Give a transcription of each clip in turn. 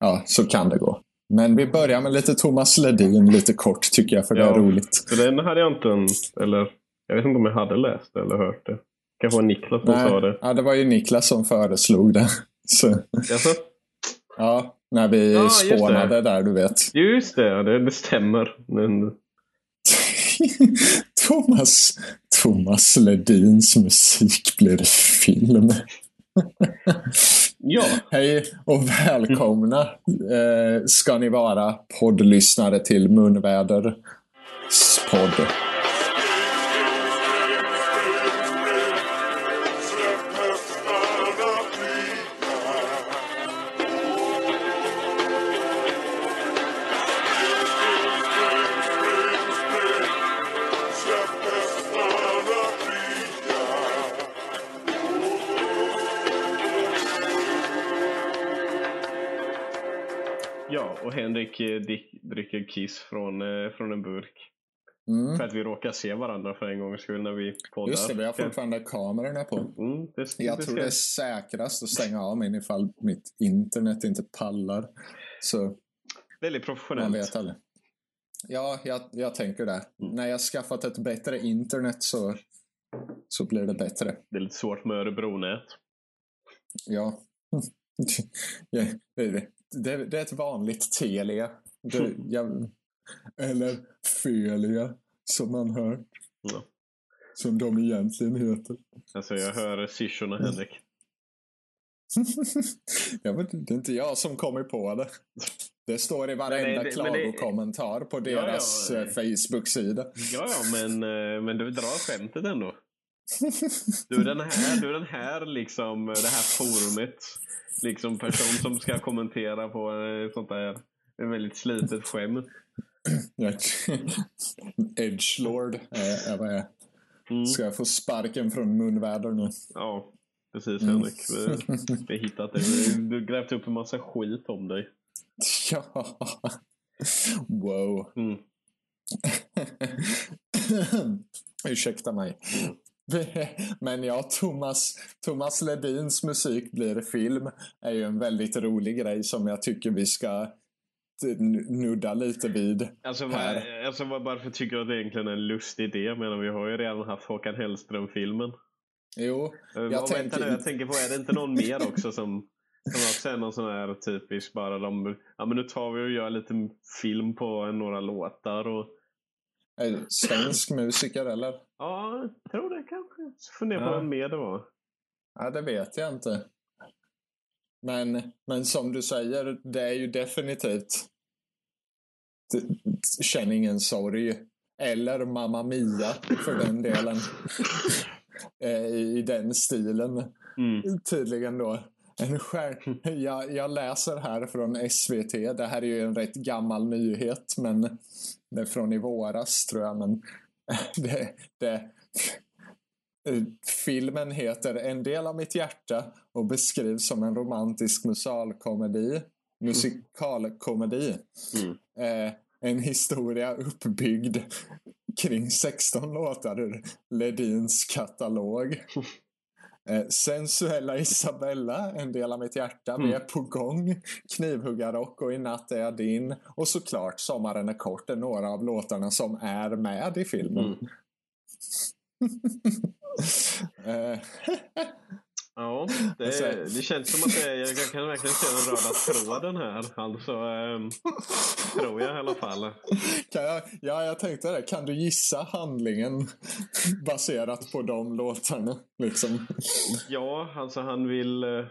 Ja, så kan det gå. Men vi börjar med lite Thomas Ledin lite kort tycker jag, för det är roligt. Så den hade jag inte, eller jag vet inte om jag hade läst eller hört det. kanske var Niklas som Nej, sa det. Ja, det var ju Niklas som föreslog det. Så, Jaså? ja, när vi Ja, det. spånade där, du vet. Just det, det, det stämmer. Men, Thomas, Thomas Ledins musik blir film. ja, Hej och välkomna eh, ska ni vara poddlyssnare till Munväders podd. Henrik eh, dick, dricker kiss från, eh, från en burk. Mm. För att vi råkar se varandra för en gångs skull när vi poddar. Just det, vi har fortfarande kamerorna på. Mm, det, Jag det tror det är säkrast att stänga av min ifall mitt internet inte pallar. Så Väldigt man professionellt. vet aldrig. Ja, jag, jag tänker det. Mm. När jag skaffat ett bättre internet så, så blir det bättre. Det är lite svårt med Örebronät. Ja. Ja, det, är- det, är ett vanligt Telia. Det, jag, eller Felia, som man hör. Ja. Som de egentligen heter. Alltså jag hör syrsorna Henrik. ja, men det är inte jag som kommer på det. Det står i varenda Men det- men det- klagokommentar på Ja, deras ja. eh, Facebook-sida. Ja, ja, men, eh, men du drar skämtet ändå. Du är den här, du den här liksom, det här forumet. Liksom person som ska kommentera på eh, sånt där ett väldigt slitet skämt. Edgelord är, är vad jag är. Mm. Ska jag få sparken från munväder nu? Ja, precis Mm. Henrik. Vi, vi hittat. Vi- Du har grävt upp en massa skit om dig. Ja. Wow. Mm. Ursäkta mig. Men ja, Thomas, Thomas Ledins musik blir film är ju en väldigt rolig grej som jag tycker vi ska nudda lite vid. Alltså, Här. alltså varför tycker du att det egentligen är en lustig idé? Men vi har ju redan haft Håkan Hellström-filmen. Jo, Eh, Jag vad- tänker- vänta nu, jag tänker på, är det inte någon mer också som, som också är någon sån här typisk bara de, ja men nu tar vi och gör lite film på några låtar och svensk musiker eller? ja, jag tror det kanske. Så funderar på Ja. vem mer det var. Ja, det vet jag inte. Men, men som du säger, det är ju definitivt Känn ingen sorg. Eller Mamma Mia för den delen. Eh, I den stilen Mm. tydligen då. En skär... jag, jag läser här från SVT. Det här är ju en rätt gammal nyhet men det är från i våras tror jag. Men det, det, Eh, Filmen heter En del av mitt hjärta och beskrivs som en romantisk musikalkomedi. Musikalkomedi. Mm. Eh, en historia uppbyggd kring 16 låtar ur Ledins katalog. Eh, Sensuella Isabella, En del av mitt hjärta, Vi Mm. är på gång, Knivhuggarrock och I natt är jag din. Och såklart Sommaren är kort är några av låtarna som är med i filmen. Mm. Eh, Ja, det, det känns som att det är, jag kan verkligen se den röda tråden här. Alltså, ehm, tror jag i alla fall. jag, ja, jag tänkte det. Kan du gissa handlingen baserat på de låtarna? Liksom. Ja, alltså han vill... eh,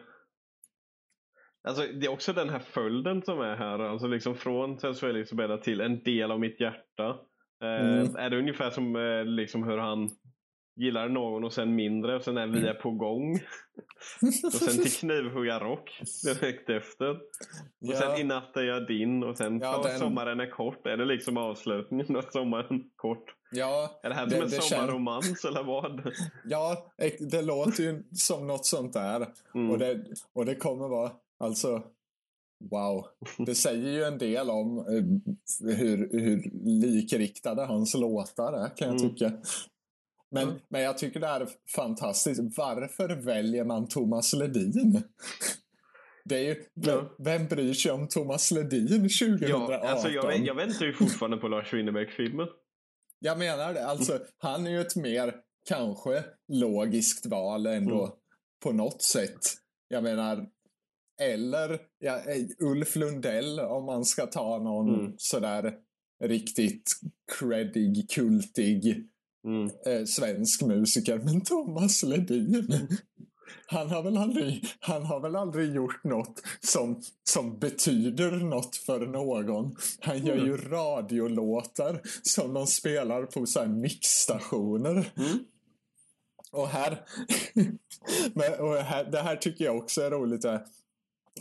Alltså det är också den här följden som är här. Alltså liksom från sensuell Isabella till en del av mitt hjärta. Eh, Mm. Är det ungefär som eh, liksom hur han gillar någon och sen mindre och sen är vi är på gång. och sen till knivhuggarrock direkt efter. Och Ja. sen i natt är jag din och sen Ja, den- sommaren är kort. Är det liksom avslutningen av sommaren kort? Ja, Är det här som en det känns- sommarromans eller vad? ja, det låter ju som något sånt där. Mm. Och, det, och det kommer vara, alltså, wow. Det säger ju en del om eh, hur, hur likriktade hans låtar är, kan jag Mm. tycka. Men, Mm. men jag tycker det här är fantastiskt. Varför väljer man Thomas Ledin? Det är ju, Ja. vem, vem bryr sig om Thomas Ledin 2018? Ja, alltså jag, jag väntar ju fortfarande på Lars Winnerbäck-filmen. Jag menar det. Alltså, han är ju ett mer kanske logiskt val ändå Mm. på något sätt. Jag menar, eller ja, eh, Ulf Lundell om man ska ta någon Mm. sådär riktigt creddig, kultig Mm. eh, svensk musiker. Men Thomas Ledin, han har väl aldrig, han har väl aldrig gjort något som, som betyder något för någon. Han gör ju radiolåtar som de spelar på så här mixstationer. Mm. Och här, men, och här, det här tycker jag också är roligt.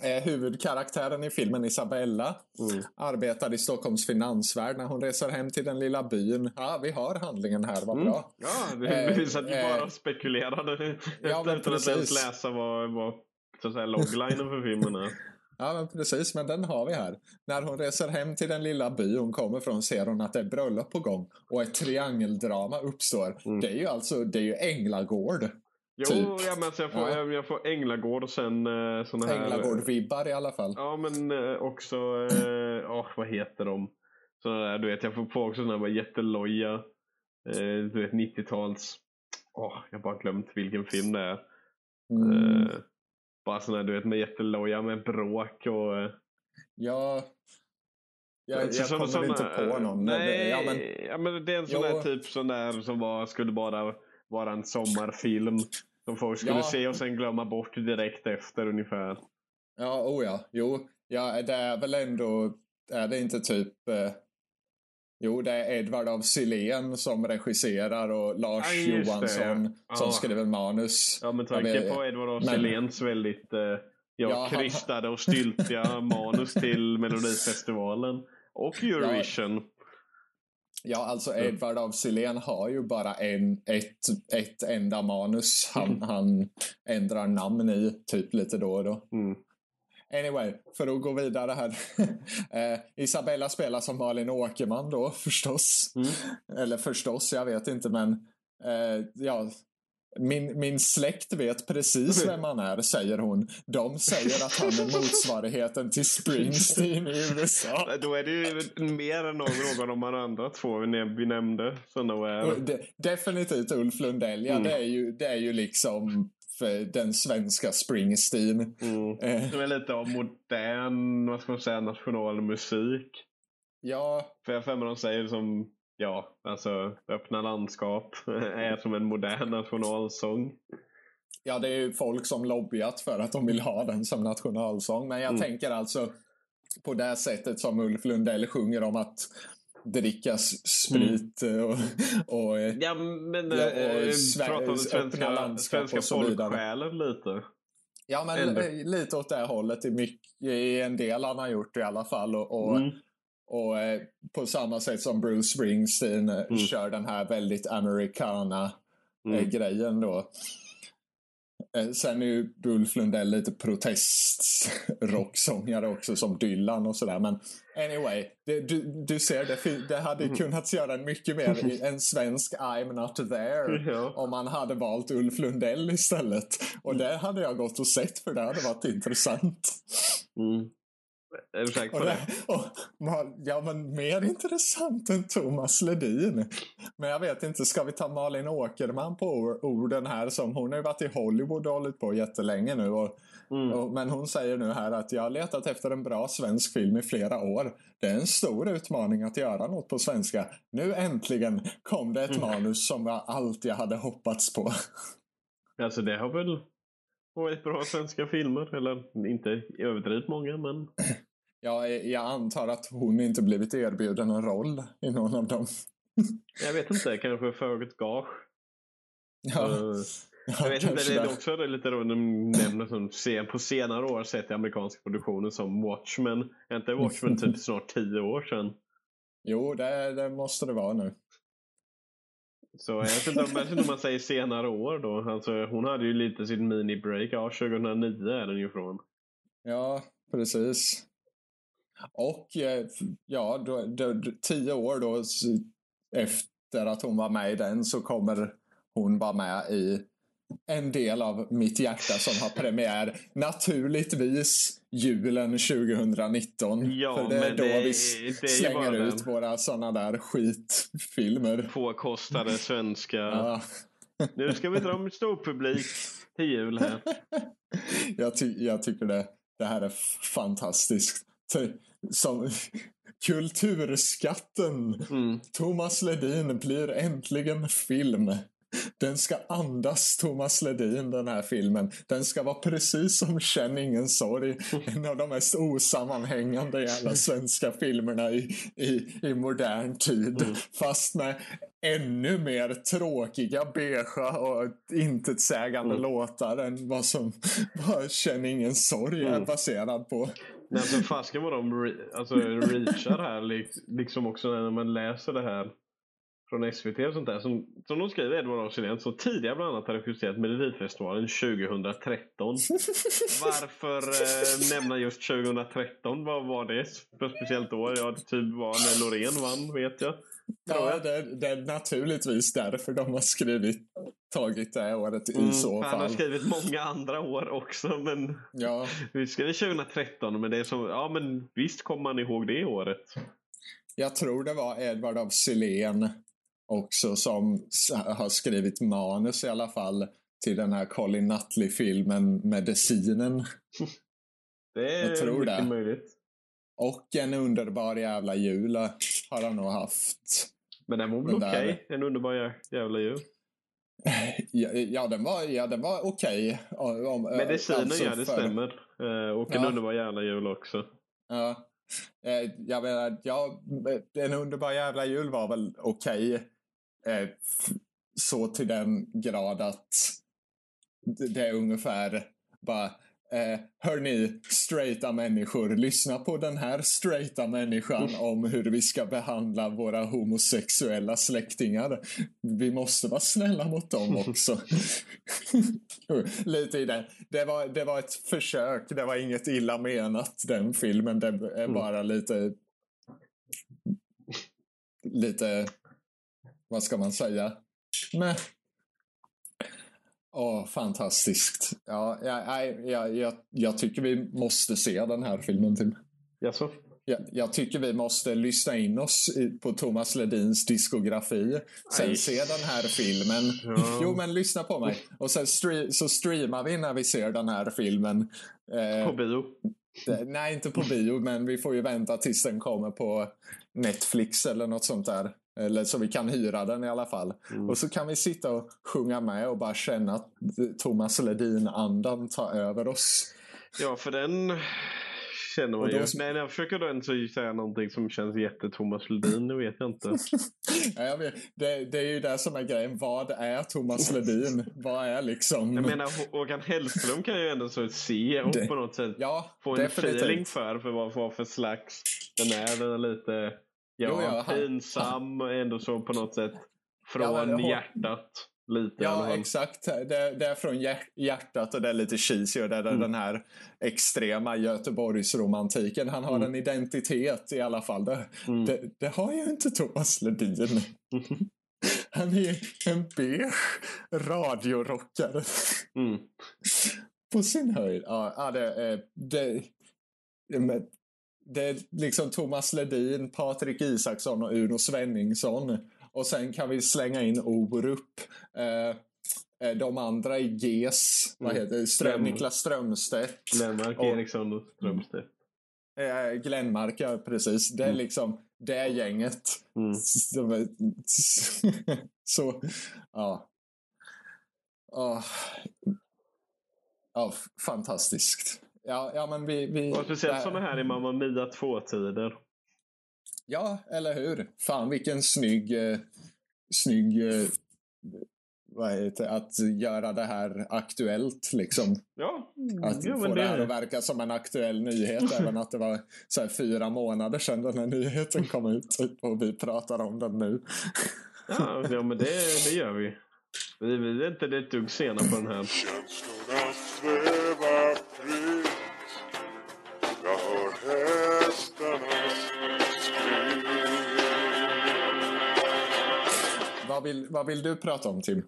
Eh, huvudkaraktären i filmen Isabella Mm. arbetar i Stockholms finansvärld när hon reser hem till den lilla byn. Ja, vi har handlingen här, vad Mm. bra. Ja, det, Eh, vi satt ju eh, bara och spekulerade ja, men utan att ens läsa vad, vad så att säga, loglinen för filmen är. Ja, men precis, men den har vi här. När hon reser hem till den lilla by hon kommer från ser hon att det är bröllop på gång och ett triangeldrama uppstår. Mm. Det är ju alltså, det är ju Änglagård. Jo, Typ. ja, men jag, får, Ja. jag, jag får Änglagård och sen eh, såna här... Änglagård-vibbar i alla fall. Ja, men eh, också... Eh, åh, vad heter de? Såna där, du vet, jag får på också såna här bara jätteloja. Eh, du vet, 90-tals... Åh, jag har bara glömt vilken film det är. Mm. Eh, bara såna här, du vet, med jätteloja med bråk och... Eh, Ja, jag, jag så- kommer såna- inte på någon. men det- Nej, Ja, men, ja, men det är en sån Jo. där typ sån där som var, skulle bara vara en sommarfilm. Som folk skulle Ja. se och sen glömma bort direkt efter ungefär. ja, oh ja. Jo, ja, det är väl ändå... Är det inte typ... Eh, jo, det är Edvard av Silén som regisserar och Lars det, Johansson ja. som skriver manus. Ja, med tanke vet- på Edvard af Siléns väldigt eh, ja, Ja, han- krystade och styltiga manus till Melodifestivalen. Och Eurovision. Ja, alltså Edvard av Silén har ju bara en, ett, ett enda manus han, han ändrar namn i typ lite då och då. Mm. Anyway, för att gå vidare här. eh, Isabella spelar som Malin Åkerman då förstås. Mm. Eller förstås, jag vet inte men eh, ja, min, min släkt vet precis vem han är, säger hon. De säger att han är motsvarigheten till Springsteen i USA. Då är det ju mer än någon, av de andra två vi, näm- vi nämnde. De, definitivt Ulf Lundell, ja Mm. det, är ju, det är ju liksom den svenska Springsteen. mm. Som är lite av modern, vad ska man säga, nationalmusik. ja, För jag har för mig de säger som, ja, alltså öppna landskap är som en modern nationalsång. ja, det är ju folk som lobbyat för att de vill ha den som nationalsång. Men jag Mm. tänker alltså på det sättet som Ulf Lundell sjunger om att dricka sprit och, och eh, Ja, men Ja, och eh, Sve- prata om svenska, svenska folksjälen lite. Ja, men Ändå. eh, lite åt det hållet i, mycket, i en del han har gjort i alla fall. Och, och, Mm. Och eh, på samma sätt som Bruce Springsteen eh, Mm. kör den här väldigt americana eh, Mm. grejen då. Eh, Sen är ju Ulf Lundell lite protestrocksångare också som Dylan och sådär. Men anyway, det, du, du ser det, det hade Mm. kunnat göra mycket mer en svensk I'm not there Ja. om man hade valt Ulf Lundell istället. Och det hade jag gått och sett för det hade varit intressant. Och på det, och, ja, men mer intressant än Thomas Ledin. Men jag vet inte, ska vi ta Malin Åkerman på or- orden här? som Hon har ju varit i Hollywood och hållit på jättelänge nu. Och, Mm. och, men hon säger nu här att jag har letat efter en bra svensk film i flera år. Det är en stor utmaning att göra något på svenska. Nu äntligen kom det ett Mm. manus som var allt jag hade hoppats på. Alltså det har väl varit bra svenska filmer. Eller inte överdrivet många men. Jag, jag antar att hon inte blivit erbjuden en roll i någon av dem. Jag vet inte, kanske för ett gage. Ja, Eh, ja, Jag vet inte, det är också det är lite roligt de nämner som på senare år sett i amerikanska produktioner som Watchmen. Är inte Watchmen typ snart tio år sedan? Jo, det, det måste det vara nu. Så jag vet inte om, jag vet inte om man säger senare år då. Alltså, hon hade ju lite sin mini-break. Ja, 2009 är den ju från. Ja, precis. Och eh, ja, då, då, tio år då efter att hon var med i den så kommer hon vara med i en del av Mitt hjärta som har premiär naturligtvis julen 2019. Ja, För det är då det- vi är ju slänger ut den. våra sådana där skitfilmer. Påkostade svenska. Ja, Nu ska vi dra med stor publik till jul här. jag, ty jag tycker det, det här är fantastiskt. Som Kulturskatten. Mm. Thomas Ledin blir äntligen film. Den ska andas Thomas Ledin, den här filmen. Den ska vara precis som Känn ingen sorg. En av de mest osammanhängande jävla svenska filmerna i, i, i modern tid. Mm. Fast med ännu mer tråkiga, beigea och intetsägande Mm. låtar än vad som vad Känn ingen sorg är Mm. baserad på. Men alltså fasken vad de re, alltså, reachar här lik, liksom också när man läser det här från SVT och sånt där. Som, som de skriver Edvard af Sillén så tidigare bland annat har regisserat Melodifestivalen 2013. Varför eh, nämna just 2013? Vad var det för speciellt år? Ja, det typ var när Loreen vann vet jag. Ja, det, det är naturligtvis därför de har skrivit, tagit det året i Mm, så för Han har fall. skrivit många andra år också men Ja, vi skrev 2013 men det är som, ja men visst kommer man ihåg det året. jag tror det var Edvard af Sillén också som har skrivit manus i alla fall till den här Colin Nutley-filmen Medicinen. Det är Jag tror det. möjligt. Och En underbar jävla jul har han nog haft. Men den var väl okej? där- En underbar jä- jävla jul. Ja, ja den var, ja, den var okej. Om- om- Medicinen alltså ja, det för- stämmer. Eh, och en Ja. underbar jävla jul också. Ja. Eh, Jag menar, ja, en underbar jävla jul var väl okej. Eh, f- Så till den grad att det är ungefär bara eh, Hörni, straighta människor, lyssna på den här straighta människan om hur vi ska behandla våra homosexuella släktingar. Vi måste vara snälla mot dem också. Lite i det. Det var, det var ett försök, det var inget illa menat den filmen. Det är Mm. bara lite... Lite... Vad ska man säga? Men... Åh, fantastiskt. Ja, ja, nej, ja, jag, jag tycker vi måste se den här filmen till. Jaså? Jag, jag tycker vi måste lyssna in oss i, på Thomas Ledins diskografi. Sen Aj. se den här filmen. Ja. Jo, men lyssna på mig. Och sen stre- så streamar vi när vi ser den här filmen. Eh, På bio? det- nej, inte på bio, men vi får ju vänta tills den kommer på Netflix eller något sånt där. Eller så vi kan hyra den i alla fall. Mm. Och så kan vi sitta och sjunga med och bara känna att Thomas Ledin-andan tar över oss. Ja, för den känner man då- ju. Men jag försöker då ändå säga någonting som känns jätte-Thomas Ledin, det vet jag inte. Ja, jag vet, det, det är ju det som är grejen. Vad är Thomas Ledin? Vad är liksom... Jag menar, Hå- Håkan Hellström kan ju ändå så se och Det- på något sätt ja, få en definitivt. feeling för, för vad, vad för slags den är. Den är lite ja, Jo, ja, han- pinsam och ändå så på något sätt från Ja, Hå- hjärtat. Lite Ja, exakt. Det, det är från hjär- hjärtat och det är lite cheesy och det är Mm. den här extrema Göteborgsromantiken. Han har Mm. en identitet i alla fall. Det, Mm. det, det har ju inte Thomas Ledin. Han är en beige radiorockare Mm. på sin höjd. Ja, det, det, det är liksom Thomas Ledin, Patrik Isaksson och Uno Svenningsson. Och sen kan vi slänga in Orup. Eh, eh, de andra i GES, vad Mm. heter det? Ström. Niklas Strömstedt. Och- Eriksson och Strömstedt. Eh, Glenmark, ja precis. Det är Mm. liksom det gänget. Mm. Så, ja. Ja, f- fantastiskt. Ja, ja men vi... vi Och speciellt sådana här i Mamma Mia 2-tider. Ja, eller hur? Fan vilken snygg... Eh, snygg... Eh, vad heter det? Att göra det här aktuellt liksom. Ja, Att ja få men det här att det... verka som en aktuell nyhet. även att det var så här fyra månader sedan den här nyheten kom ut. typ, Och vi pratar om den nu. Ja, ja men det, det gör vi. Vi, vi är inte ett dugg sena på den här. Vad vill, vad vill du prata om Tim?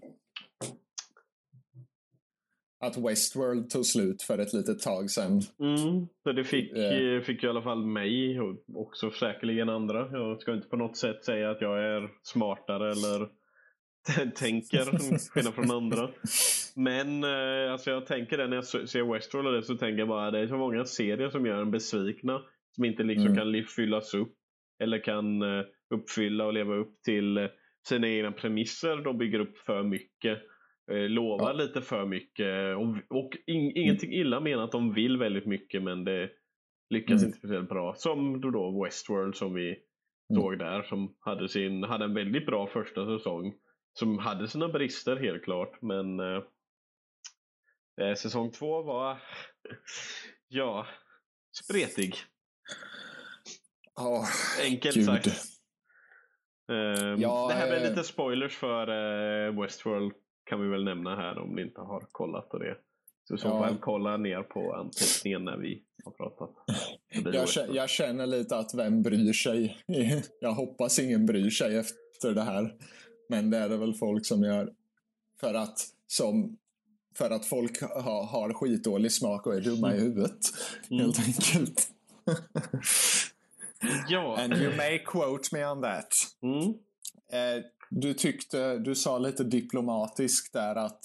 att Westworld tog slut för ett litet tag sedan. Mm, så det fick, Eh. fick i alla fall mig och också säkerligen andra. Jag ska inte på något sätt säga att jag är smartare eller tänker skillnad från andra. Men eh, alltså jag tänker det när jag se- ser Westworld och det så tänker jag bara det är så många serier som gör en besvikna. Som inte liksom Mm. kan fyllas upp. Eller kan eh, uppfylla och leva upp till eh, sina egna premisser. De bygger upp för mycket. Eh, lovar Ja. lite för mycket. Och, och in, ingenting illa menat. De vill väldigt mycket men det lyckas Mm. inte speciellt bra. Som då, då Westworld som vi Mm. såg där. Som hade, sin, hade en väldigt bra första säsong. Som hade sina brister helt klart. Men eh, eh, säsong två var ja, spretig. Ja, Enkelt Gud. sagt. Ehm, Ja, det här blir eh, lite spoilers för eh, Westworld kan vi väl nämna här om ni inte har kollat på det. Så i så fall kolla ner på anteckningen när vi har pratat. Jag, Westworld. kä- jag känner lite att vem bryr sig? Jag hoppas ingen bryr sig efter det här. Men det är det väl folk som gör. För att, som, för att folk ha, har skitdålig smak och är dumma i huvudet. Mm. Helt enkelt. Ja. And you may quote me on that. Mm. Eh, du tyckte, du sa lite diplomatiskt där att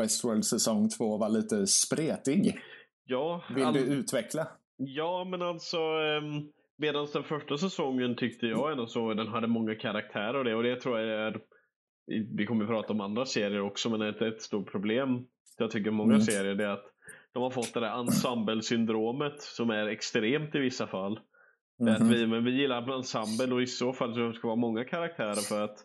Westworld säsong 2 var lite spretig. Ja, Vill all- du utveckla? Ja, men alltså um, medan den första säsongen tyckte jag ändå så den hade många karaktärer och det och det tror jag är vi kommer att prata om andra serier också men ett, ett stort problem jag tycker många Mm. serier är att de har fått det där ensemble-syndromet som är extremt i vissa fall. Det att Mhm. vi, men vi gillar ensemble och i så fall så ska det vara många karaktärer för att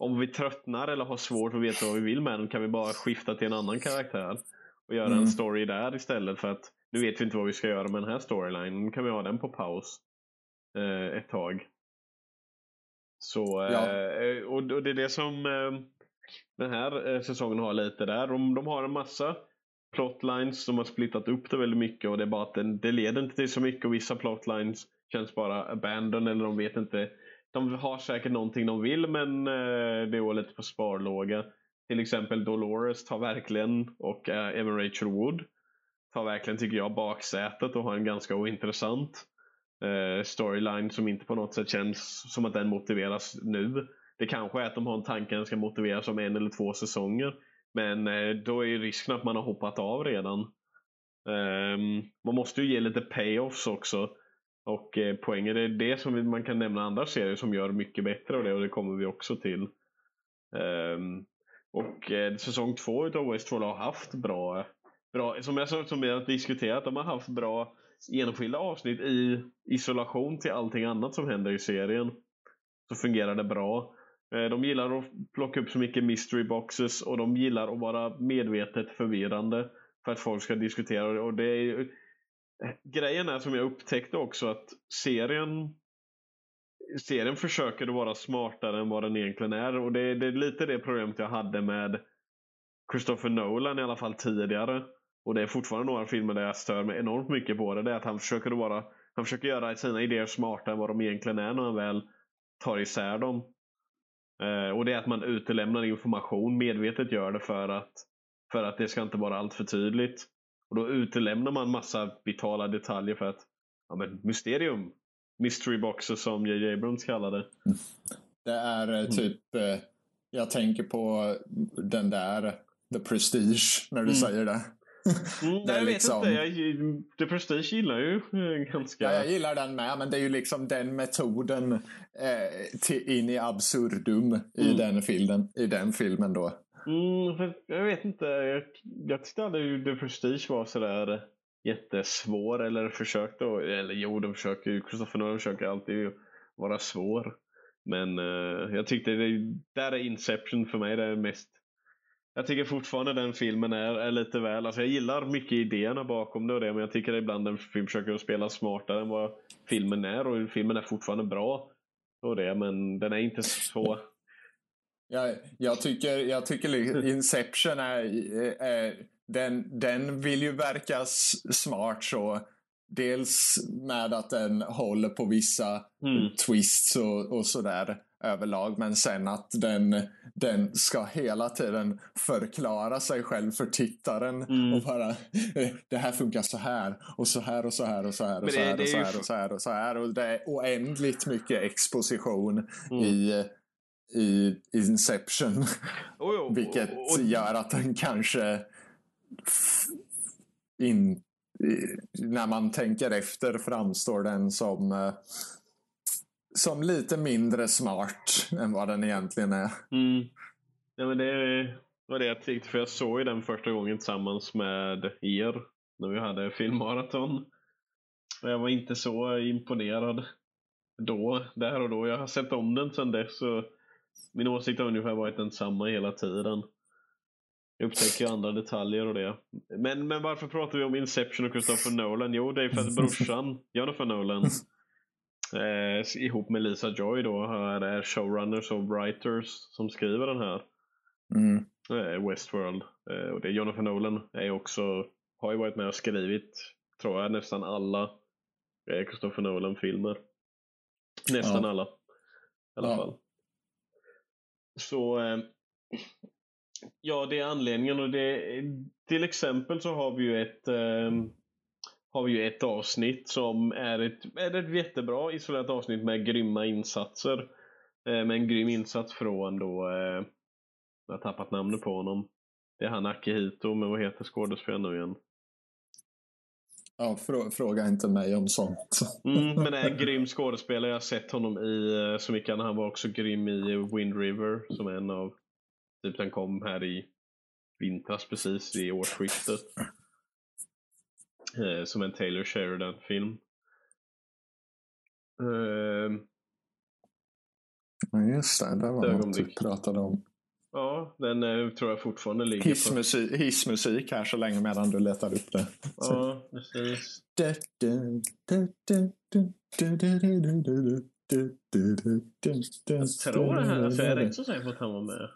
om vi tröttnar eller har svårt att veta vad vi vill med den kan vi bara skifta till en annan karaktär och göra Mm. en story där istället för att nu vet vi inte vad vi ska göra med den här storylinen. Nu kan vi ha den på paus eh, ett tag. Så, eh, Ja. och, och det är det som eh, den här eh, säsongen har lite där. De, de har en massa plotlines, de har splittat upp det väldigt mycket och det är bara att den, det leder inte till så mycket och vissa plotlines känns bara abandoned eller de vet inte. De har säkert någonting de vill men eh, det går lite på sparlåga. Till exempel Dolores tar verkligen, och eh, även Rachel Wood, tar verkligen tycker jag baksätet och har en ganska ointressant eh, storyline som inte på något sätt känns som att den motiveras nu. Det kanske är att de har en tanke att den ska motiveras om en eller två säsonger. Men eh, då är ju risken att man har hoppat av redan. Ehm, man måste ju ge lite payoffs också. Och eh, poängen är det som man kan nämna andra serier som gör mycket bättre och det och det kommer vi också till. Ehm, och eh, säsong två utav Westworld har haft bra, bra som, jag, sa- som vi har diskuterat, de har haft bra enskilda avsnitt i isolation till allting annat som händer i serien. Så fungerar det bra. Eh, De gillar att plocka upp så mycket mystery boxes och de gillar att vara medvetet förvirrande för att folk ska diskutera. Och det är. Grejen är som jag upptäckte också att serien serien försöker att vara smartare än vad den egentligen är och det, det är lite det problemet jag hade med Christopher Nolan i alla fall tidigare. Och det är fortfarande några filmer där jag stör mig enormt mycket på det. Det är att han försöker vara han försöker göra sina idéer smartare än vad de egentligen är när han väl tar isär dem. Eh, och det är att man utelämnar information, medvetet gör det för att, för att det ska inte vara allt för tydligt. Och då utelämnar man massa vitala detaljer för att, ja men mysterium, mystery boxes som J.J. Abrams kallar det. Är Mm. eh, typ, eh, jag tänker på den där, The Prestige, när du Mm. säger det. Mm, Det är jag vet liksom- inte, jag, The Prestige gillar ju eh, ganska... Ja, jag gillar den med, men det är ju liksom den metoden eh, till, in i absurdum i, Mm. den filmen, i den filmen då. Mm, jag vet inte. Jag, jag tyckte aldrig The Prestige var sådär jättesvår eller försökte. Eller jo, de försöker ju. Christopher Nolan försöker alltid vara svår. Men uh, jag tyckte det, där är Inception för mig det är mest. Jag tycker fortfarande den filmen är, är lite väl, alltså jag gillar mycket idéerna bakom det och det men jag tycker ibland den film försöker spela smartare än vad filmen är och filmen är fortfarande bra. Och det, men den är inte så jag, jag, tycker, jag tycker Inception är, är den, den vill ju verka smart så. Dels med att den håller på vissa Mm. twists och, och sådär. överlag. Men sen att den, den ska hela tiden förklara sig själv för tittaren. Mm. Och bara, eh, det här funkar så här och så här och så här och så här och så här och så här och så här och så här. Och det är oändligt mycket exposition Mm. i, i Inception. Oh, jo, Vilket och, gör att den kanske in, när man tänker efter framstår den som eh, som lite mindre smart än vad den egentligen är. Mm. Ja, men det var det jag tyckte, för jag såg ju den första gången tillsammans med er när vi hade filmmaraton. Och jag var inte så imponerad då, där och då. Jag har sett om den sedan dess och min åsikt har ungefär varit densamma hela tiden. Jag upptäcker ju andra detaljer och det. Men, men varför pratar vi om Inception och Christopher Nolan? Jo, det är för att brorsan, Jonathan Nolan, eh, ihop med Lisa Joy då, är är showrunners och writers som skriver den här Mm. eh, Westworld. Eh, och det är Jonathan Nolan är också, har ju varit med och skrivit, tror jag, nästan alla eh, Christopher Nolan-filmer. Nästan Ja. alla. I alla Ja. fall. Så eh, ja, det är anledningen och det till exempel så har vi ju ett eh, har vi ju ett avsnitt som är ett, är ett jättebra isolerat avsnitt med grymma insatser. Eh, med en grym insats från då jag har tappat namnet på honom. Det är han Akihito, men vad heter skådespelaren nu igen? Ja, frå, fråga inte mig om sånt. Mm, men är en grym skådespelare. Jag har sett honom i eh, så mycket. Han var också grym i Wind River som är en av... Typ den kom här i vintras precis i årsskiftet. Eh, som en Taylor Sheridan-film. Eh, Ja, just det, det var något du pratade om. Ja, den eh, tror jag fortfarande ligger på... Hissmusik, hissmusik här så länge medan du letar upp det. Ja, precis. Jag tror det här, alltså jag är rätt så säker på att han var med.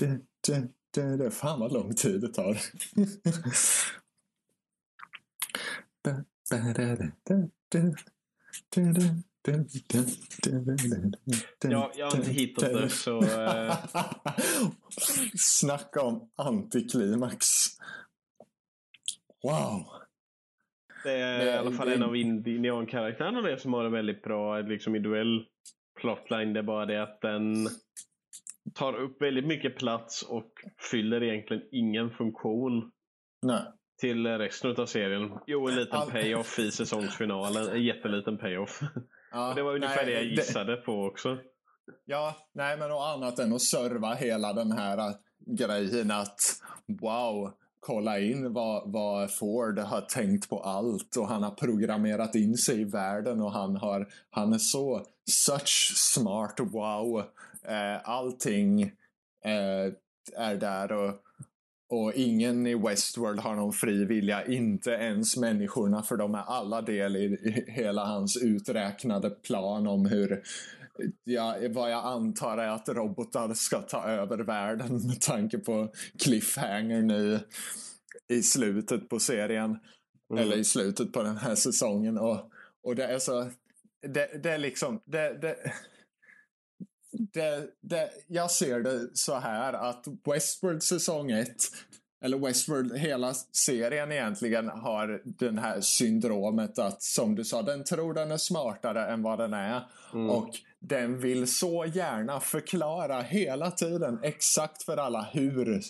Det var ett... Fan vad lång tid det tar. Ja, jag har inte hittat det, så, eh. Snacka om antiklimax. Wow. Det är Det- i alla fall det- en av indiankaraktärerna det som har en väldigt bra liksom, individuell plotline. Det är bara det att den tar upp väldigt mycket plats och fyller egentligen ingen funktion Nej. till resten av serien. Jo, en liten All- payoff i säsongsfinalen. En jätteliten payoff. Ja, det var ungefär nej, det jag gissade på också. Ja, nej men och annat än att serva hela den här äh, grejen att wow, kolla in vad, vad Ford har tänkt på allt och han har programmerat in sig i världen och han har, han är så such smart, wow. Eh, allting eh, är där och, och ingen i Westworld har någon fri vilja, inte ens människorna för de är alla del i, i hela hans uträknade plan om hur Ja, vad jag antar är att robotar ska ta över världen med tanke på cliffhanger nu i slutet på serien. Mm. Eller i slutet på den här säsongen. Och, och det är så... Det, det är liksom... Det, det, det, det, jag ser det så här att Westworld säsong 1 eller Westworld, hela serien egentligen har den här syndromet att som du sa, den tror den är smartare än vad den är. Mm. Och den vill så gärna förklara hela tiden exakt för alla hur,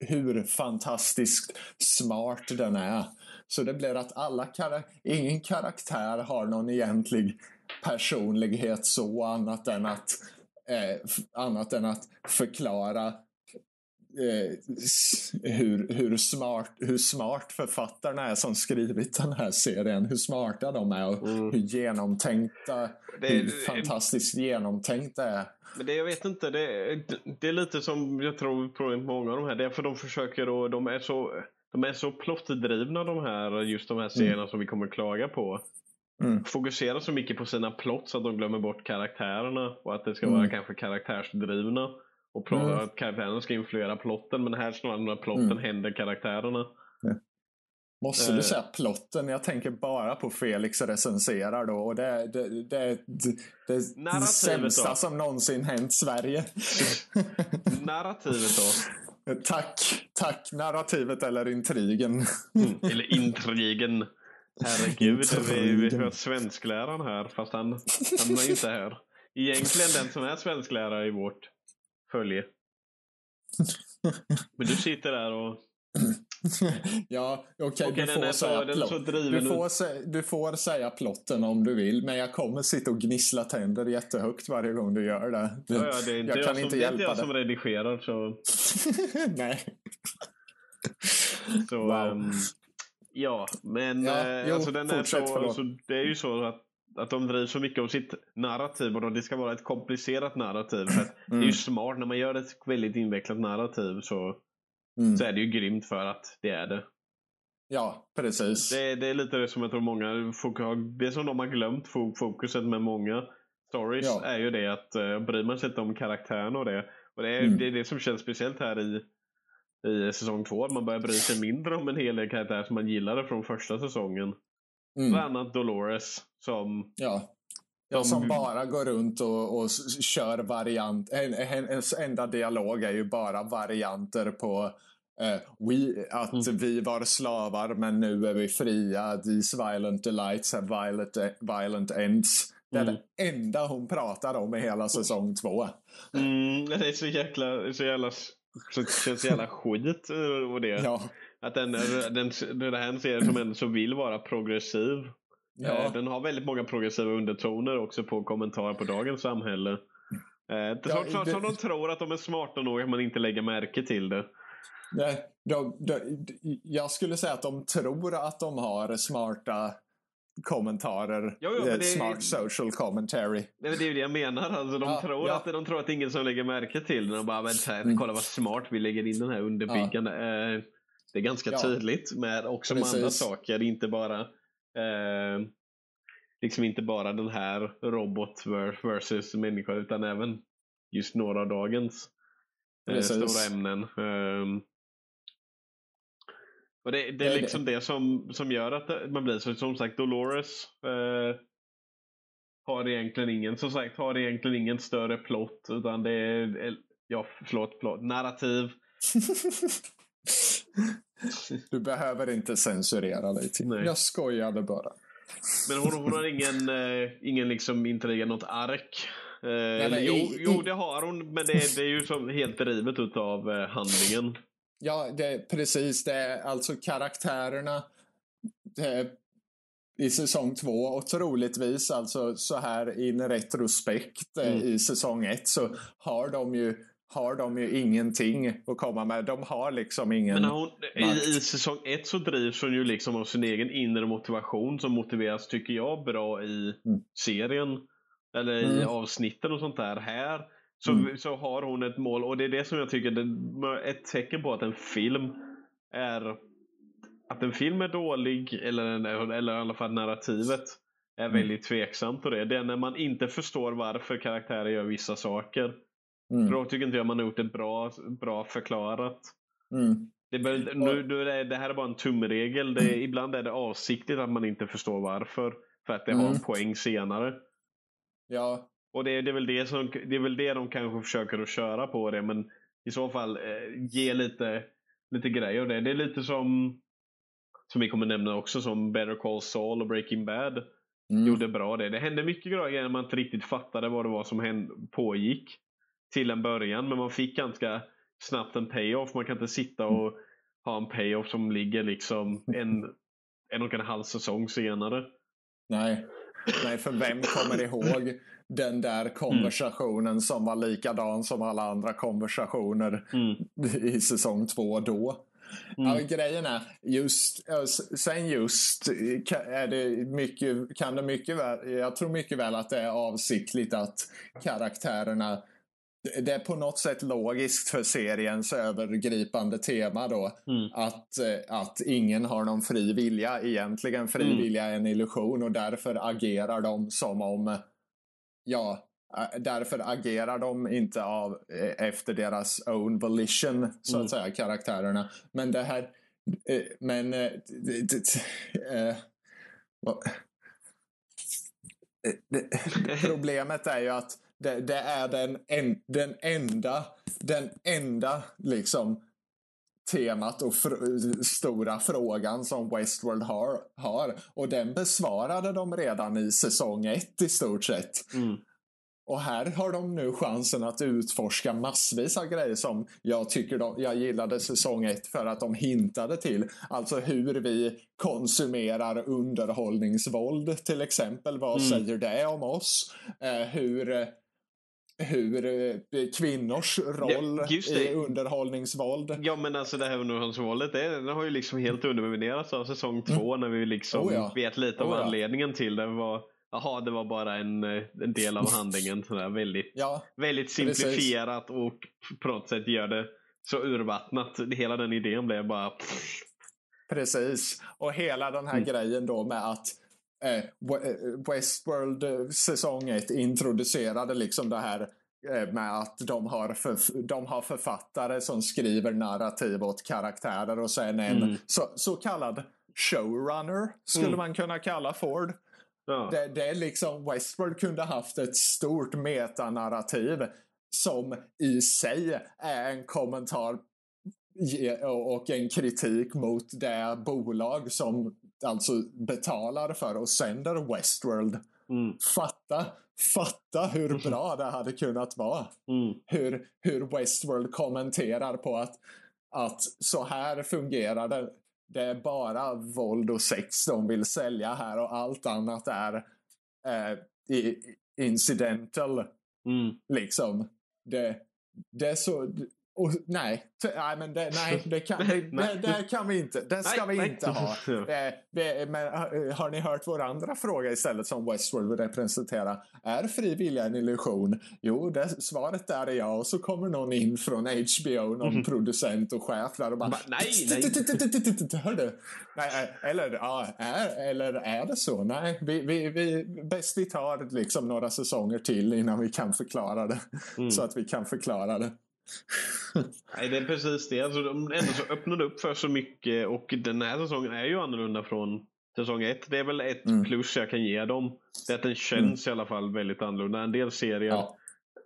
hur fantastiskt smart den är. Så det blir att alla kar- ingen karaktär har någon egentlig personlighet så annat än att, eh, annat än att förklara eh, hur, hur, smart, hur smart författarna är som skrivit den här serien. Hur smarta de är och Mm. hur genomtänkta, Det- hur fantastiskt det är. Men det, jag vet inte, det, det är lite som jag tror på många av de här. Det är för de försöker och de är så, de är så plottdrivna de här, just de här serierna som vi kommer klaga på. Mm. fokuserar så mycket på sina plott så att de glömmer bort karaktärerna och att det ska Mm. vara kanske karaktärsdrivna. Och plott, Mm. att karaktärerna ska influera plotten men här snarare när plotten Mm. händer karaktärerna. Måste Eh. du säga plotten? Jag tänker bara på Felix recenserar då. Och det, det, det, det, det sämsta då? som någonsin hänt Sverige. Narrativet då? tack, tack. Narrativet eller intrigen. Mm. Eller intrigen. Herregud, vi, vi har svenskläraren här fast han, han var ju inte här. Egentligen den som är svensklärare i vårt följe. Men du sitter där och... ja, okej. Okej, du, får säga plott. du, får du får säga plotten om du vill. Men jag kommer sitta och gnissla tänder jättehögt varje gång du gör det. Ja, ja, det är inte jag jag, kan som, inte det är inte hjälpa jag det. som redigerar så... Nej. så Wow. ehm, ja, men Ja, eh, jo, alltså den är fortsätt, så, förlåt. alltså, det är ju så att, att de driver så mycket om sitt narrativ och då det ska vara ett komplicerat narrativ. För att Det är Mm. ju smart, när man gör ett väldigt invecklat narrativ så, Mm. så är det ju grymt för att det är det. Ja, precis. Det, det är lite det som jag tror många har, det som de har glömt fo- fokuset med många stories Ja. är ju det att uh, bryr man sig inte om karaktärerna och det. Och det är, Mm. det är det som känns speciellt här i, i säsong två. Man börjar bry sig mindre om en hel del karaktärer som man gillade från första säsongen. Mm. Bland annat Dolores som Ja. Ja, som bara går runt och, och kör variant. En, en, ens enda dialog är ju bara varianter på eh, we, att Mm. vi var slavar men nu är vi fria. These violent delights have violent, violent ends. Det är Mm. det enda hon pratar om i hela säsong två. mm, det är så jäkla, så jävla så det känns jävla skit eh, och det. Ja. Att den, den, den här är en serie som ändå så vill vara progressiv. Eh, Ja. Den har väldigt många progressiva undertoner också på kommentarer på dagens samhälle. Eh, Ja, som, det- som de tror att de är smarta nog att man inte lägger märke till det. Nej, de, de, jag skulle säga att de tror att de har smarta kommentarer. Jo, jo, men eh, det- Smart social commentary. Det är det det jag menar. Alltså, de, Ja, tror ja. Att, de tror att det är ingen som lägger märke till det. De bara, vänta, här, kolla vad smart vi lägger in den här underbyggande. Eh, det är ganska Ja. tydligt med också med andra saker. Inte bara eh, liksom inte bara den här robot ver- versus människa utan även just några av dagens eh, stora ämnen. Ehm, och det, det är det. liksom det som, som gör att man blir så. Som sagt, Dolores eh, har egentligen ingen, som sagt, har egentligen ingen större plott utan det är, ja förlåt, plott, narrativ. Du behöver inte censurera dig till. Nej. Jag skojade bara. Men hon, hon har ingen, eh, ingen liksom intriga, något ark. Eh, eller, men jo, i- jo, det har hon, men det, det är ju som helt drivet utav eh, handlingen. Ja, det precis. Det är alltså karaktärerna det är, i säsong två och troligtvis alltså så här in retrospekt eh, Mm. i säsong ett så har de ju har de ju ingenting att komma med. De har liksom ingen... Men hon, i, makt. i säsong ett så drivs hon ju liksom av sin egen inre motivation som motiveras, tycker jag, bra i Mm. serien. Eller i Mm. avsnitten och sånt där. Här så, Mm. så har hon ett mål och det är det som jag tycker det, ett tecken på att en film är att en film är dålig eller, eller i alla fall narrativet är Mm. väldigt tveksamt på det. Det är när man inte förstår varför karaktärer gör vissa saker. Mm, Då tycker inte jag man har gjort det bra, bra förklarat. mm, Det, är väl- nu, nu är det, här är bara en tumregel. Det är, ibland är det avsiktligt att man inte förstår varför. För att det har en Mm. poäng senare. ja, Och det, är- det, är väl det, som, det är väl det de kanske försöker att köra på det. Men i så fall eh, ge lite, lite grejer av det. Det är lite som som vi kommer nämna också som Better Call Saul och Breaking Bad mm, gjorde bra det. Det hände mycket grejer när man inte riktigt fattade vad det var som hände, pågick till en början. Men man fick ganska snabbt en payoff. Man kan inte sitta och ha en payoff som ligger liksom en, en och en halv säsong senare. nej. Nej, för vem kommer ihåg den där konversationen som var likadan som alla andra konversationer Mm. i säsong två då? Mm. Ja, grejen är, just, s- sen just eh, är det mycket, kan det mycket väl, jag tror mycket väl att det är avsiktligt att karaktärerna det är på något sätt logiskt för seriens övergripande tema då. Mm. Att, eh, att ingen har någon fri vilja. Egentligen fri Mm. vilja är en illusion och därför agerar de som om Ja, eh, därför agerar de inte av, eh, efter deras own volition, så att Mm. säga, karaktärerna. Men det här... Men... problemet är ju att det, det är den, en, den enda, den enda liksom temat och fr- stora frågan som Westworld har, har. Och den besvarade de redan i säsong ett i stort sett. Mm. Och här har de nu chansen att utforska massvis av grejer som jag tycker de, jag gillade säsong ett för att de hintade till. Alltså hur vi konsumerar underhållningsvåld till exempel. Vad Mm. säger det om oss? Eh, hur hur eh, kvinnors roll det. i underhållningsvåld. Ja men alltså det här underhållsvåldet det, det har ju liksom helt underminerats av säsong två när vi liksom Oh ja. vet lite om Oh ja. anledningen till det. Var, jaha, det var bara en, eh, en del av handlingen. Sådär, väldigt, Ja, väldigt Precis. simplifierat och på något sätt gör det så urvattnat. Hela den idén blev bara... Precis. Och hela den här Mm. grejen då med att Westworld eh, säsong 1 introducerade liksom det här eh, med att de har, för, de har författare som skriver narrativ åt karaktärer och sen en Mm. så, så kallad showrunner skulle Mm. man kunna kalla Ford. Ja. Det, det är liksom Westworld kunde haft ett stort metanarrativ som i sig är en kommentar och en kritik mot det bolag som alltså betalar för och sänder Westworld. Mm, Fatta, fatta hur bra det hade kunnat vara. mm, Hur, hur Westworld kommenterar på att, att så här fungerar det. Det är bara våld och sex de vill sälja här och allt annat är eh, incidental. mm. Liksom. Det, det är så... Och, nej, nej, men det, nej, det kan, det, det, det kan vi inte. Det ska Nej, vi nej. inte ha. Eh, vi, men, eh, har ni hört vår andra fråga istället som Westworld representerar? Är fri vilja en illusion? Jo, det, svaret där är ja. Och så kommer någon in från HBO, någon producent och chef där och bara... Ba- nej, nej. Hör du? Nej, eh, eller, ja, är, eller är det så? Nej, vi, vi, vi, bäst vi tar liksom några säsonger till innan vi kan förklara det. Mm. Så att vi kan förklara det. Nej, det är precis det. Alltså, de ändå så öppnade upp för så mycket och den här säsongen är ju annorlunda från säsong ett. Det är väl ett Mm. plus jag kan ge dem. Det är att den känns i alla fall väldigt annorlunda. En del serier Ja.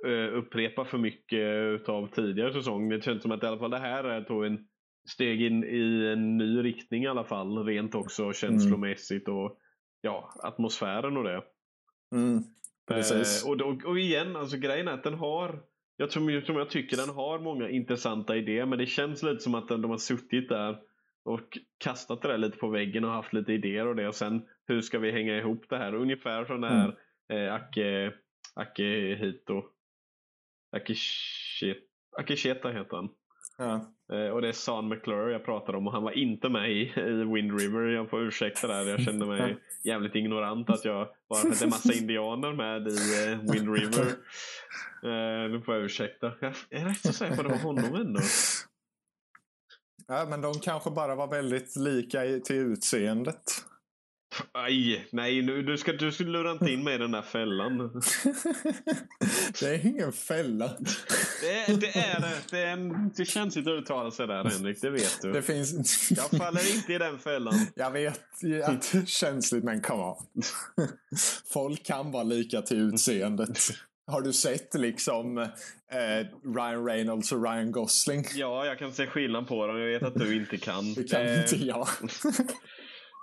eh, upprepar för mycket utav tidigare säsong. Det känns som att i alla fall det här är tog en steg in i en ny riktning i alla fall. Rent också känslomässigt och ja, atmosfären och det. Mm, precis. Eh, och, då, och igen, alltså grejen är att den har jag tror, som jag tycker den har många intressanta idéer men det känns lite som att den, de har suttit där och kastat det där lite på väggen och haft lite idéer och det och sen hur ska vi hänga ihop det här? Ungefär som den här eh, Ake, Akisheta, Akisheta heter han. Ja. Eh, och det är Sean McClure jag pratar om och han var inte med i, i Wind River. Jag får ursäkta där. Jag kände mig jävligt ignorant att jag bara för att det är massa indianer med i eh, Wind River. Eh, nu får jag ursäkta. Jag är rätt så säker på att det var honom ändå. ja, men de kanske bara var väldigt lika till utseendet. Aj, nej nu, du, ska, du ska lura inte in mig i den där fällan. det är ingen fälla. Det, det är det. Det, är en, det känns inte att uttala sig där Henrik, det vet du. Det finns... Jag faller inte i den fällan. Jag vet att det är känsligt, men come on. Folk kan vara lika till utseendet. Har du sett liksom eh, Ryan Reynolds och Ryan Gosling? Ja, jag kan se skillnad på dem. Jag vet att du inte kan. Det kan Eh, inte jag.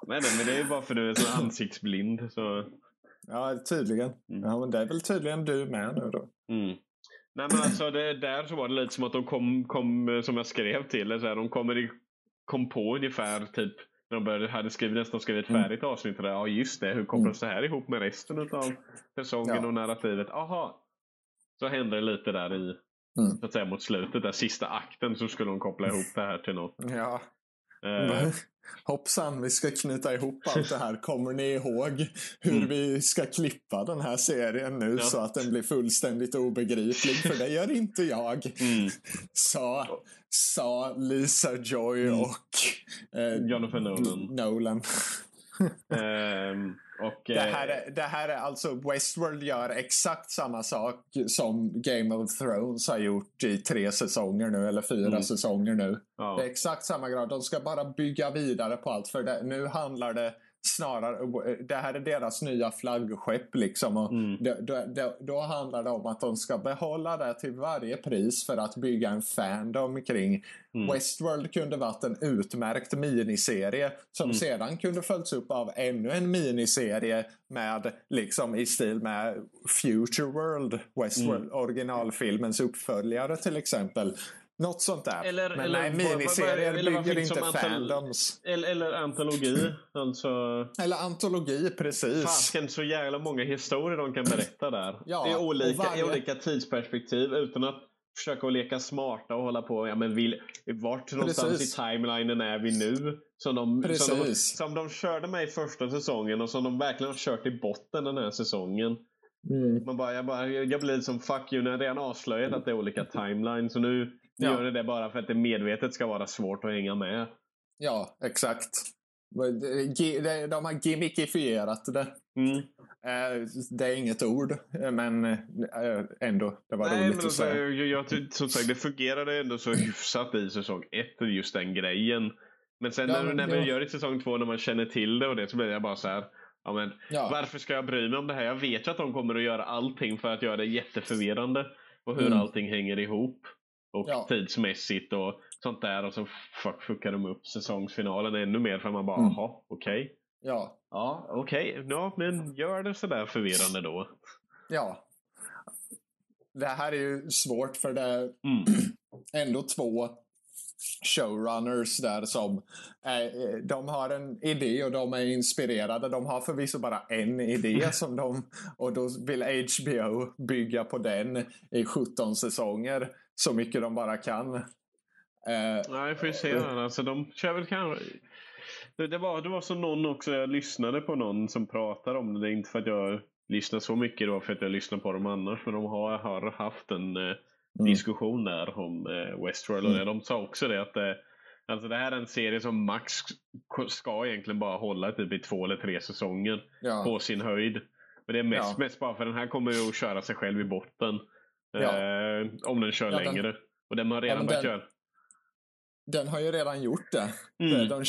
Nej, men det är bara för du är så ansiktsblind. Så. ja, tydligen. Mm. Ja, men det är väl tydligen du med nu då. Mm. Nej men alltså det, där så var det lite som att de kom, kom som jag skrev till så här, de kommer kom på ungefär typ när de började, hade skrivit, nästan skrivit Mm. färdigt avsnittet. där, Ja just det, hur kopplas det här ihop med resten av säsongen Ja. och narrativet? Aha. Så hände det lite där i, Mm. så att säga mot slutet, där sista akten så skulle de koppla ihop det här till något. Ja. Eh, Hoppsan, vi ska knyta ihop allt det här. Kommer ni ihåg hur Mm. vi ska klippa den här serien nu Ja. så att den blir fullständigt obegriplig? För det gör inte jag. mm, Sa, sa Lisa Joy Mm. och eh, Jonathan Nolan. Nolan. Ehm, och, Det eh, här, är, det här är alltså, Westworld gör exakt samma sak som Game of Thrones har gjort i tre säsonger nu, eller fyra Mm. säsonger nu. ja. Det är exakt samma grad. De ska bara bygga vidare på allt. För det, nu handlar det snarare... Det här är deras nya flaggskepp liksom. Och Mm. då, då, då handlar det om att de ska behålla det till varje pris för att bygga en fandom kring. Mm. Westworld kunde varit en utmärkt miniserie som Mm. sedan kunde följts upp av ännu en miniserie med liksom i stil med Future World, Westworld, Mm. originalfilmens uppföljare till exempel. Något sånt där. Eller- Men eller nej, miniserier eller bygger inte inte fandoms. Eller, eller antologi. Alltså, Eller antologi, precis. fasken så jävla många historier de kan berätta där. Ja, och olika, varje- i olika tidsperspektiv utan att försöka att leka smarta och hålla på. Ja, men vill, vart någonstans Precis. i timelinen är vi nu? Som de, som, de, Precis. som de körde med i första säsongen och som de verkligen har kört i botten den här säsongen. Mm. Man bara, jag, bara, jag blir som fuck you, när det redan avslöjat att det är olika timelines. Så nu Ja. gör det det bara för att det medvetet ska vara svårt att hänga med. Ja, exakt. De har gimmikifierat det. Mm. Eh, Det är inget ord, men eh, ändå. Det var Nej, roligt men att alltså, säga. jag, jag, som sagt, det fungerade ändå så hyfsat i säsong ett, just den grejen. Men sen Ja, när, men när man ja. gör det i säsong två, när man känner till det och det, så blir jag bara så här. Ja, men, Ja. Varför ska jag bry mig om det här? Jag vet ju att de kommer att göra allting för att göra det jätteförvirrande. Och hur Mm. allting hänger ihop. Och Ja. tidsmässigt och sånt där. Och så fuck, fuckar de upp säsongsfinalen ännu mer för man bara, Mm. jaha, okej. Ja, Ja, okej. Ja, men gör det sådär förvirrande då. ja. Det här är ju svårt för det är Mm. ändå två showrunners där som eh, de har en idé och de är inspirerade. De har förvisso bara en idé som de och då vill HBO bygga på den i 17 säsonger så mycket de bara kan. Eh, Nej, får se. Alltså, de kör väl kanske... Det, var, det var som någon också, jag lyssnade på någon som pratade om det. Det är inte för att jag lyssnar så mycket då för att jag lyssnar på dem annars. Men de har, har haft en eh, diskussion där om eh, Westworld. Och Mm. De sa också det att eh, alltså, det här är en serie som max ska egentligen bara hålla typ i två eller tre säsonger ja. på sin höjd. Men det är mest, Ja. mest bara för den här kommer ju att köra sig själv i botten. Ja. Eh, om den kör Ja, den- längre. Och den har redan men börjat den- köra. Den har ju redan gjort det. Mm. De,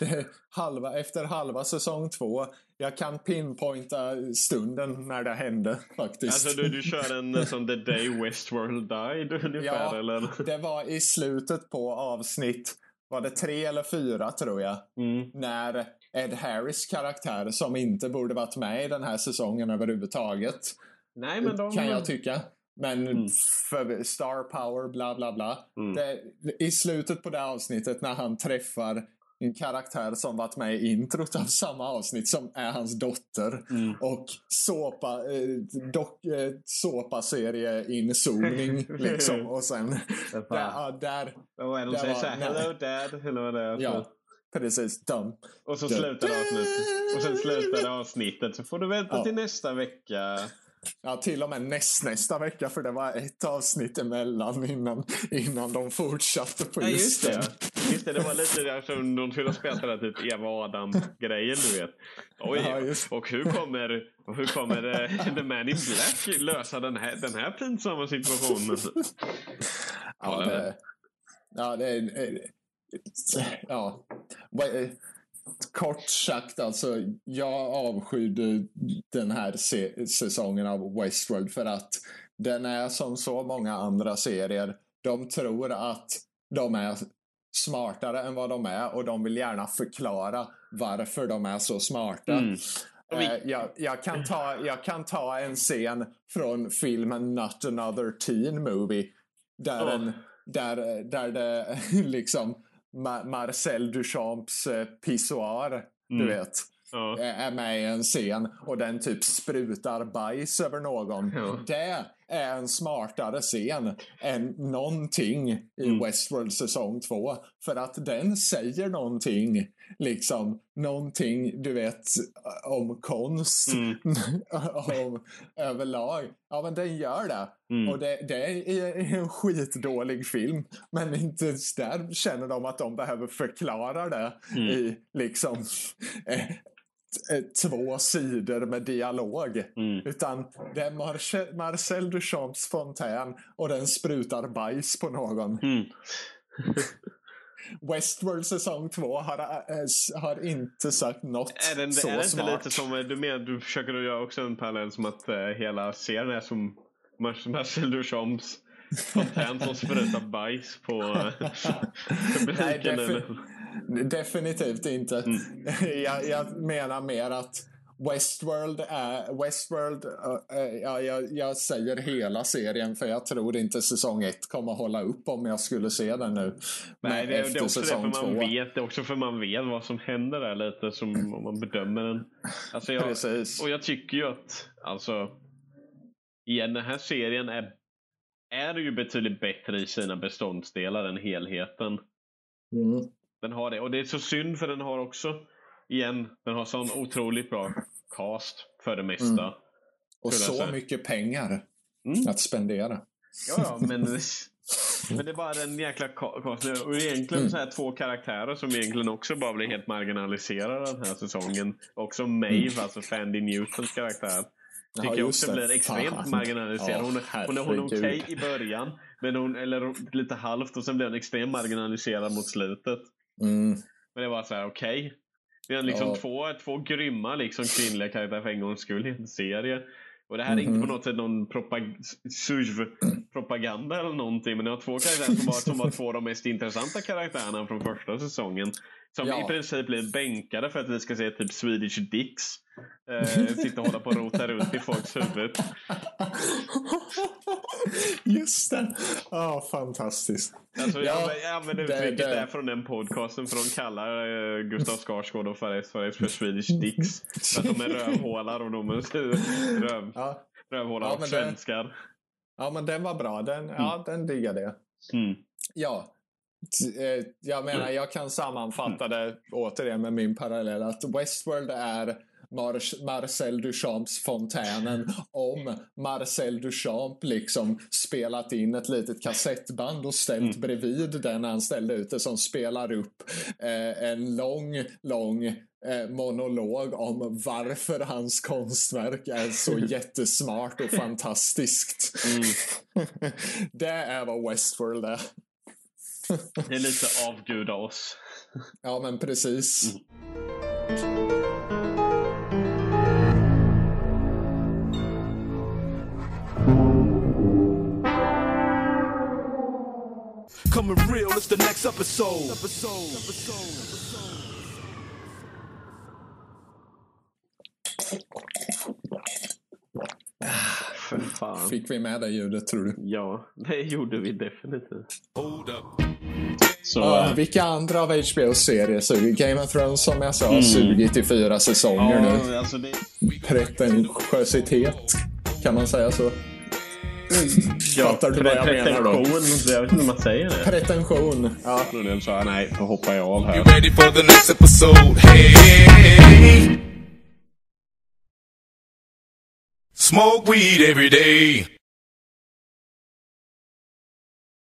det, halva, efter halva säsong två. Jag kan pinpointa stunden när det hände faktiskt. Alltså du, du kör en eh, som The Day Westworld Died ungefär Ja. eller? Det var i slutet på avsnitt, var det tre eller fyra tror jag, Mm. när Ed Harris karaktär, som inte borde varit med i den här säsongen överhuvudtaget, Nej men de... kan jag tycka. Men Mm. för star power, bla bla bla. Mm. Det, I slutet på det avsnittet när han träffar en karaktär som varit med i introt av samma avsnitt som är hans dotter. Mm. Och såpa, eh, dock, eh, såpaserie inzoomning liksom. Och sen, där, ja, där, Vad är de det säger var- såhär, hello dad, det är. ja, precis. Dum. Och så slutar avsnittet. Och sen slutar avsnittet så får du vänta Ja. till nästa vecka. Ja, till och med näst, nästa vecka för det var ett avsnitt emellan innan, innan de fortsatte på Ja just, det. Just det, det var lite där som de skulle ha spelat den typ Eva och Adam-grejen du vet. Oj, Ja, just. och hur kommer, hur kommer eh, The Man in Black lösa den här, den här pinsamma situationen? Ja, det, ja, det eh, Ja. Kort sagt, alltså, jag avskydde den här se- säsongen av Westworld för att den är som så många andra serier. De tror att de är smartare än vad de är och de vill gärna förklara varför de är så smarta. Mm. Eh, jag, jag, kan ta, jag kan ta en scen från filmen Not Another Teen Movie. Där, Ja. en, där, där det liksom Ma- Marcel Duchamps eh, pissoar, du Mm. vet, eh, är med i en scen och den typ sprutar bajs över någon. Ja. Det är en smartare scen än någonting i Mm. Westworld säsong 2. För att den säger någonting, liksom, någonting, du vet, om konst, Mm. om, överlag. Ja, men den gör det. Mm. Och det, det är en skitdålig film. Men inte där känner de att de behöver förklara det Mm. i liksom eh, två sidor med dialog. Mm. Utan det är Marce- Marcel Duchamps fontän och den sprutar bajs på någon. Mm. Westworld säsong 2 har, äh, s- har inte sagt något Är, den, så är det inte smart. lite som, du, men, du försöker göra också en parallell som att eh, hela serien är som Mar- Marcel Duchamps fontän som sprutar bajs på eh, publiken? Nej? Definitivt inte. Mm. jag, jag menar mer att Westworld är... Westworld, äh, ja, jag, jag säger hela serien för jag tror inte säsong 1 kommer hålla upp om jag skulle se den nu. Nej, det, det är också därför man två. vet. Det är också för man vet vad som händer där lite som om man bedömer den. Alltså jag, Precis. och jag tycker ju att, alltså, igen den här serien är, är ju betydligt bättre i sina beståndsdelar än helheten. Mm. Den har det. Och det är så synd för den har också, igen, den har sån otroligt bra cast för det mesta. Mm. Och jag så säga. mycket pengar Mm. att spendera. Ja, ja, men, men det är bara den jäkla casten. Och egentligen Mm. så här två karaktärer som egentligen också bara blir helt marginaliserade den här säsongen. Också Maeve, alltså Fandy Newtons karaktär. Tycker jag Mm. just också det. blir extremt Fan. marginaliserad. Ja, hon, hon, är- hon okej i början, men hon, eller lite halvt och sen blir hon extremt marginaliserad mot slutet. Mm. Men det var så här, okej. Vi har liksom Ja. två, två grymma liksom, kvinnliga karaktärer för en gångs skull i en serie. Och det här är inte Mhm. på något sätt någon propag propaganda eller någonting. Men det har två karaktärer som var, som var två av de mest intressanta karaktärerna från första säsongen. Som Ja. i princip blir bänkade för att vi ska se typ Swedish Dicks. Eh, sitta och hålla på och rota runt i folks huvud. Just det. Ja, fantastiskt. Alltså, jag, Ja, jag använder uttrycket där från den podcasten för de kallar eh, Gustav Skarsgård och Fares Fares för Swedish Dicks. För att de är rövhålar och de är röv, Ja, rövhålar Ja, och svenskar. ja men den var bra. Den, ja, den diggade jag. Mm. Ja. Eh, Jag menar, jag kan sammanfatta det återigen med min parallell att Westworld är Mar- Marcel Duchamps Fontänen om Marcel Duchamp liksom spelat in ett litet kassettband och ställt bredvid den han ställde ut det som spelar upp eh, en lång, lång eh, monolog om varför hans konstverk är så jättesmart och fantastiskt. det är vad Westworld är. Det är lite avguda oss. Ja, men precis. Coming real, it's the next episode. episode. För fan. Fick vi med det ljudet, tror du? Ja, det gjorde vi definitivt. Hold up. Så, Ja, eh, vilka andra av HBOs serier suger? Game of Thrones, som jag sa, har sugit i fyra säsonger nu. ja, alltså det, Pretentiositet, kan man säga så? ja, Fattar du vad jag menar då? pretension, jag vet inte om man säger det. Pretension. Ja. Den sa nej, då hoppar jag av här. You ready for the next episode? Hey. Smoke weed every day.